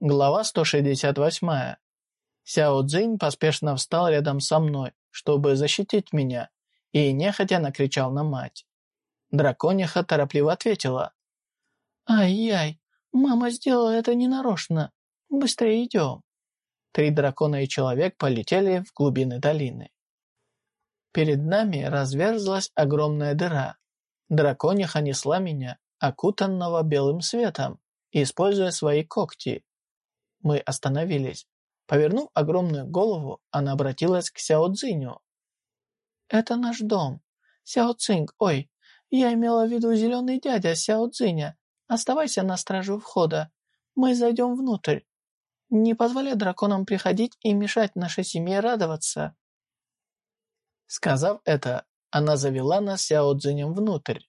Глава 168. Сяо Цзинь поспешно встал рядом со мной, чтобы защитить меня, и нехотя накричал на мать. Дракониха торопливо ответила. «Ай-яй, мама сделала это ненарочно. Быстрее идем». Три дракона и человек полетели в глубины долины. Перед нами разверзлась огромная дыра. Дракониха несла меня, окутанного белым светом, используя свои когти. Мы остановились. Повернув огромную голову, она обратилась к Сяо Цзиню. «Это наш дом. Сяо Цинг, ой, я имела в виду зеленый дядя Сяо Цзиня. Оставайся на страже у входа. Мы зайдем внутрь. Не позволяй драконам приходить и мешать нашей семье радоваться». Сказав это, она завела нас Сяо Цзинем внутрь.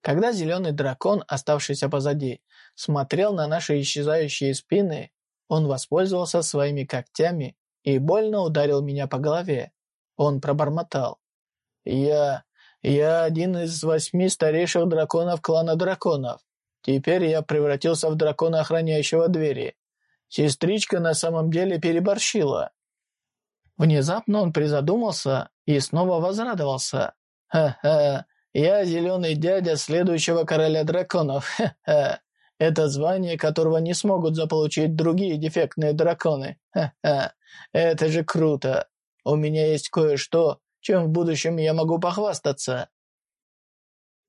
Когда зеленый дракон, оставшийся позади, смотрел на наши исчезающие спины, он воспользовался своими когтями и больно ударил меня по голове. Он пробормотал. «Я... я один из восьми старейших драконов клана драконов. Теперь я превратился в дракона, охраняющего двери. Сестричка на самом деле переборщила». Внезапно он призадумался и снова возрадовался. «Ха-ха, я зеленый дядя следующего короля драконов. Ха-ха. Это звание, которого не смогут заполучить другие дефектные драконы. Ха-ха. Это же круто. У меня есть кое-что, чем в будущем я могу похвастаться.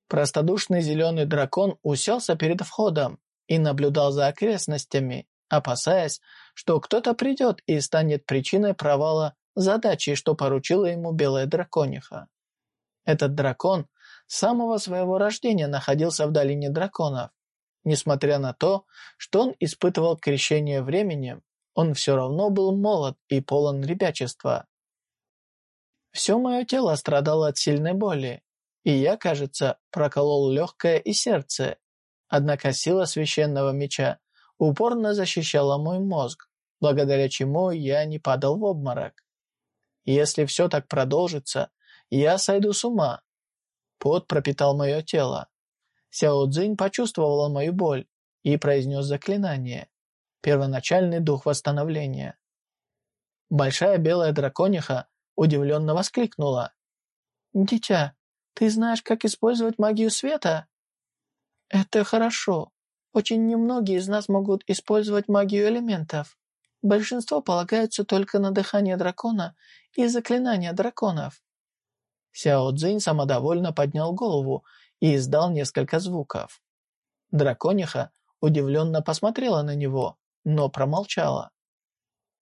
Простодушный зеленый дракон уселся перед входом и наблюдал за окрестностями, опасаясь, что кто-то придет и станет причиной провала задачи, что поручила ему белая дракониха. Этот дракон с самого своего рождения находился в долине драконов. Несмотря на то, что он испытывал крещение временем, он все равно был молод и полон ребячества. Все мое тело страдало от сильной боли, и я, кажется, проколол легкое и сердце. Однако сила священного меча упорно защищала мой мозг, благодаря чему я не падал в обморок. Если все так продолжится, я сойду с ума, Пот пропитал мое тело. Сяо Цзинь почувствовала мою боль и произнес заклинание. Первоначальный дух восстановления. Большая белая дракониха удивленно воскликнула. «Дитя, ты знаешь, как использовать магию света?» «Это хорошо. Очень немногие из нас могут использовать магию элементов. Большинство полагаются только на дыхание дракона и заклинания драконов. Сяо Цзинь самодовольно поднял голову и издал несколько звуков. Дракониха удивленно посмотрела на него, но промолчала.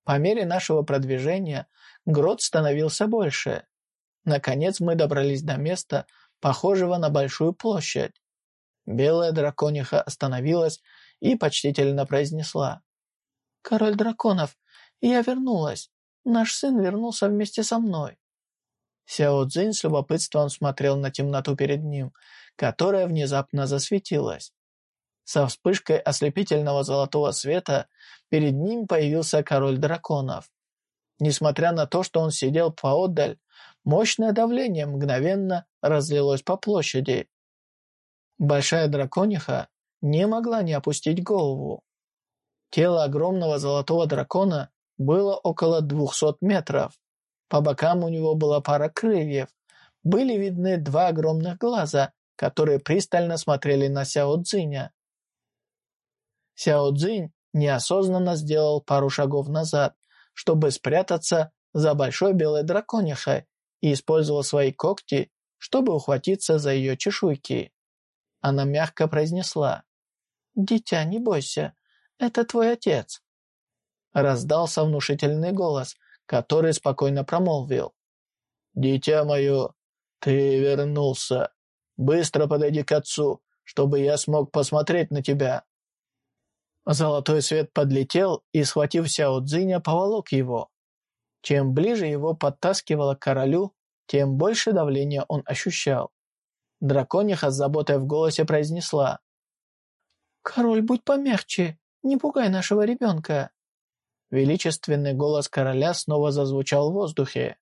По мере нашего продвижения грот становился больше. Наконец мы добрались до места, похожего на большую площадь. Белая дракониха остановилась и почтительно произнесла. «Король драконов, я вернулась. Наш сын вернулся вместе со мной. Сяо Цзинь с любопытством смотрел на темноту перед ним, которая внезапно засветилась. Со вспышкой ослепительного золотого света перед ним появился король драконов. Несмотря на то, что он сидел поодаль, мощное давление мгновенно разлилось по площади. Большая дракониха не могла не опустить голову. Тело огромного золотого дракона было около двухсот метров. По бокам у него была пара крыльев. Были видны два огромных глаза, которые пристально смотрели на Сяо Цзиня. Сяо Цзинь неосознанно сделал пару шагов назад, чтобы спрятаться за большой белой драконихой и использовал свои когти, чтобы ухватиться за ее чешуйки. Она мягко произнесла «Дитя, не бойся, это твой отец». Раздался внушительный голос, который спокойно промолвил. «Дитя мое, ты вернулся. Быстро подойди к отцу, чтобы я смог посмотреть на тебя». Золотой свет подлетел и, схватив Сяо Цзиня, поволок его. Чем ближе его подтаскивало к королю, тем больше давления он ощущал. Дракониха с заботой в голосе произнесла. «Король, будь помягче, не пугай нашего ребенка». Величественный голос короля снова зазвучал в воздухе.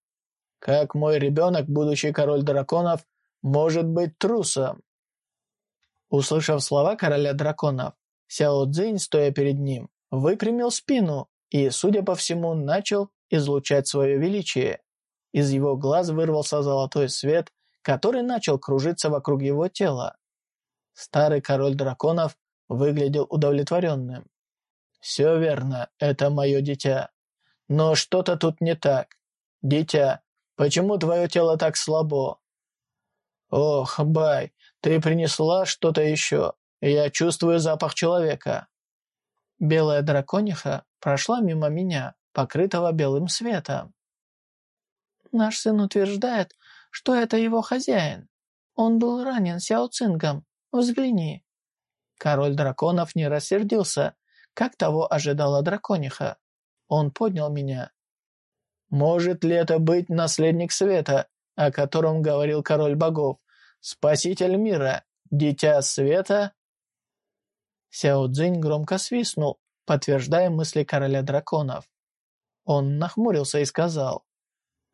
«Как мой ребенок, будущий король драконов, может быть трусом?» Услышав слова короля драконов, Сяо Цзинь, стоя перед ним, выпрямил спину и, судя по всему, начал излучать свое величие. Из его глаз вырвался золотой свет, который начал кружиться вокруг его тела. Старый король драконов выглядел удовлетворенным. «Все верно, это мое дитя. Но что-то тут не так. Дитя, почему твое тело так слабо?» «Ох, Бай, ты принесла что-то еще. Я чувствую запах человека». Белая дракониха прошла мимо меня, покрытого белым светом. «Наш сын утверждает, что это его хозяин. Он был ранен Сяо. Взгляни». Король драконов не рассердился, как того ожидала дракониха. Он поднял меня. «Может ли это быть наследник света, о котором говорил король богов, спаситель мира, дитя света?» Сяо Цзинь громко свистнул, подтверждая мысли короля драконов. Он нахмурился и сказал,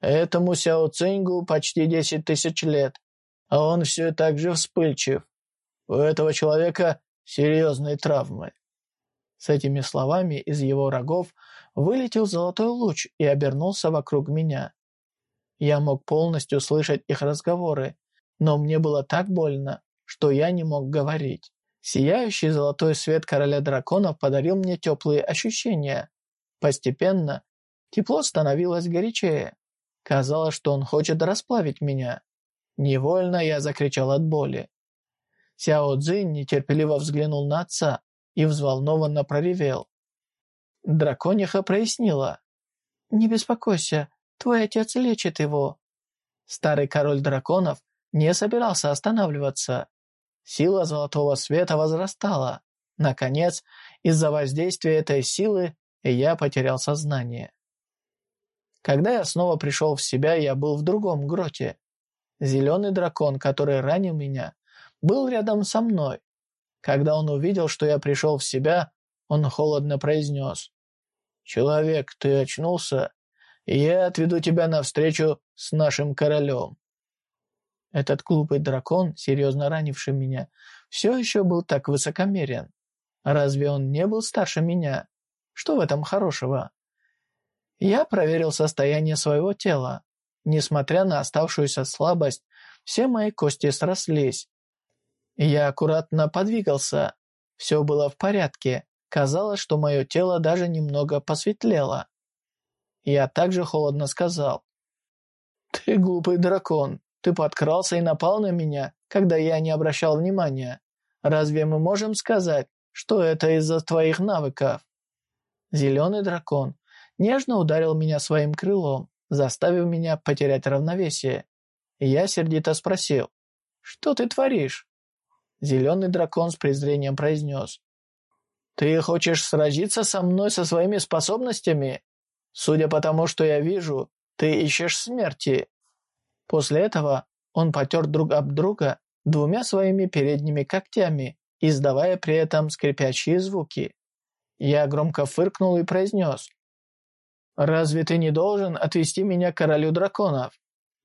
Этому Сяо Цингу почти десять тысяч лет, а он все так же вспыльчив. У этого человека серьезные травмы. С этими словами из его рогов вылетел золотой луч и обернулся вокруг меня. Я мог полностью слышать их разговоры, но мне было так больно, что я не мог говорить. Сияющий золотой свет короля драконов подарил мне теплые ощущения. Постепенно тепло становилось горячее. Казалось, что он хочет расплавить меня. Невольно я закричал от боли. Сяо Цзинь нетерпеливо взглянул на отца и взволнованно проревел. Дракониха прояснила. «Не беспокойся, твой отец лечит его». Старый король драконов не собирался останавливаться. Сила золотого света возрастала. Наконец, из-за воздействия этой силы я потерял сознание. Когда я снова пришел в себя, я был в другом гроте. Зеленый дракон, который ранил меня, был рядом со мной. Когда он увидел, что я пришел в себя, он холодно произнес. «Человек, ты очнулся, я отведу тебя навстречу с нашим королем». Этот глупый дракон, серьезно ранивший меня, все еще был так высокомерен. Разве он не был старше меня? Что в этом хорошего? Я проверил состояние своего тела. Несмотря на оставшуюся слабость, все мои кости срослись. Я аккуратно подвигался. Все было в порядке. Казалось, что мое тело даже немного посветлело. Я также холодно сказал. «Ты глупый дракон. Ты подкрался и напал на меня, когда я не обращал внимания. Разве мы можем сказать, что это из-за твоих навыков?» Зеленый дракон нежно ударил меня своим крылом, заставив меня потерять равновесие. Я сердито спросил, «Что ты творишь?» Зеленый дракон с презрением произнес, «Ты хочешь сразиться со мной со своими способностями? Судя по тому, что я вижу, ты ищешь смерти». После этого он потер друг об друга двумя своими передними когтями, издавая при этом скрипящие звуки. Я громко фыркнул и произнес, «Разве ты не должен отвести меня к королю драконов?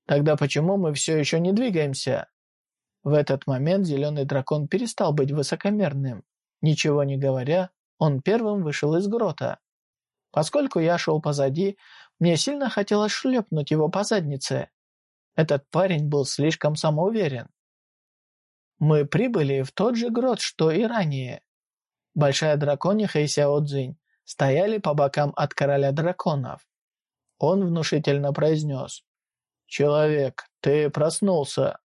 Тогда почему мы все еще не двигаемся?» В этот момент зеленый дракон перестал быть высокомерным. Ничего не говоря, он первым вышел из грота. Поскольку я шел позади, мне сильно хотелось шлепнуть его по заднице. Этот парень был слишком самоуверен. Мы прибыли в тот же грот, что и ранее. Большая дракониха и Сяо Цзинь стояли по бокам от короля драконов. Он внушительно произнес. «Человек, ты проснулся».